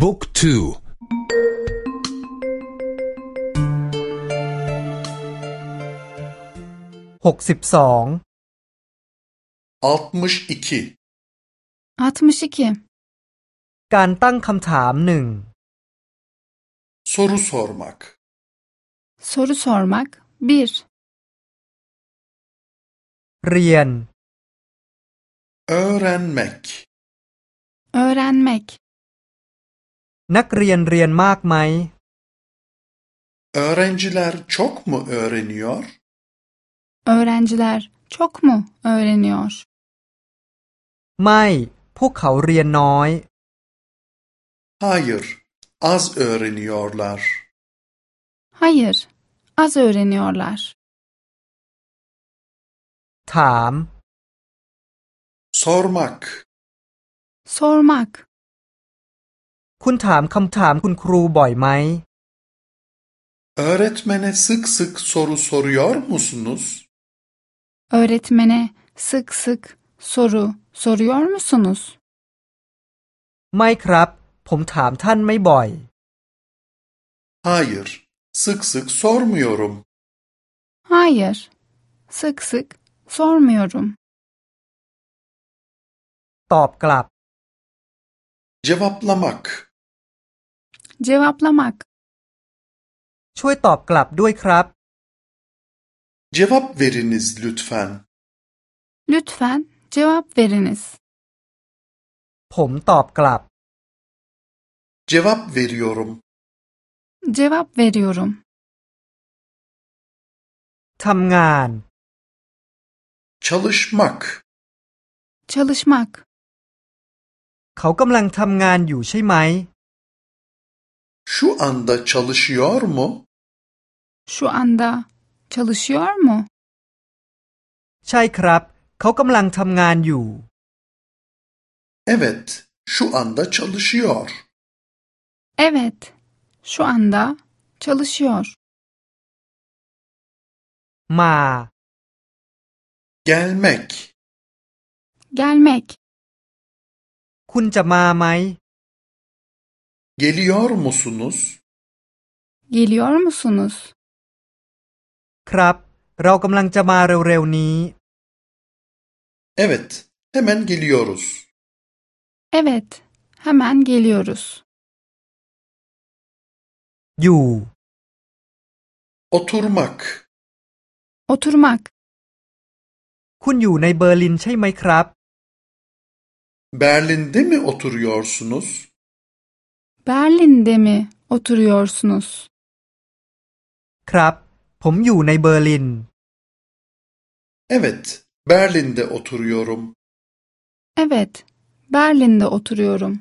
บุ๊กทูหกสิบสอง62 62. การตั้งคำถามหนึ่ง Soru sormak Soru sormak 1. เรียน Öğrenmek Öğrenmek นักเรียนเรียนมากไหม Öğrenciler çok mu öğreniyor? Öğrenciler çok mu öğreniyor? ไม่ พวกเขาเรียนน้อย Hayır, az öğreniyorlar. Hayır, az öğreniyorlar. ถาม Sormak Sormak คุณถามคำถามคุณครูบ่อยไหม Öğretmene sık sık soru soruyor musunuz? Öğretmene sık sık soru soruyor musunuz? ไม่ครับ ผมถามท่านไม่บ่อย Hayır, sık sık sormuyorum. Hayır, sık sık sormuyorum. ตอบกลับ Cevaplamak Cevaplamak ช่วยตอบกลับด้วยครับ Cevap veriniz lütfen. Lütfen cevap veriniz. ผมตอบกลับ Cevap veriyorum. Cevap veriyorum. ทำงาน Çalışmak Çalışmak เขากำลังทำงานอยู่ใช่ไหม Şu anda çalışıyor mu? şu anda çalışıyor mu? ใช่ครับ เขากำลังทำงานอยู่ Evet, şu anda çalışıyor. Evet, şu anda çalışıyor. มา Gelmek Gelmek คุณจะมาไหม Geliyor musunuz? geliyor musunuz? ครับ เรากำลังจะมาเร็วๆนี้ Evet, hemen geliyoruz. Evet, hemen geliyoruz. อยู่ Oturmak Oturmak คุณอยู่ในเบอร์ลินใช่ไหมครับ Berlin'de mi oturuyorsunuz? Berlin'de mi oturuyorsunuz? ครับ ผมอยู่ในเบอร์ลิน Evet, Berlin'de oturuyorum. Evet, Berlin'de oturuyorum.